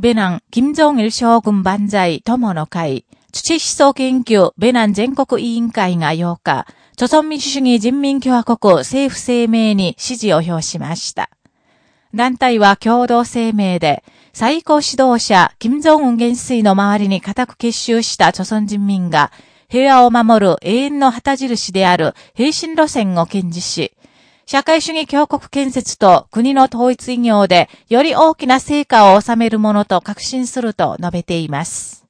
ベナン、金正日将軍万歳友の会、土思想研究ベナン全国委員会が8日、朝鮮民主主義人民共和国政府声明に支持を表しました。団体は共同声明で、最高指導者、金正恩元帥の周りに固く結集した朝鮮人民が、平和を守る永遠の旗印である平身路線を堅持し、社会主義強国建設と国の統一異業でより大きな成果を収めるものと確信すると述べています。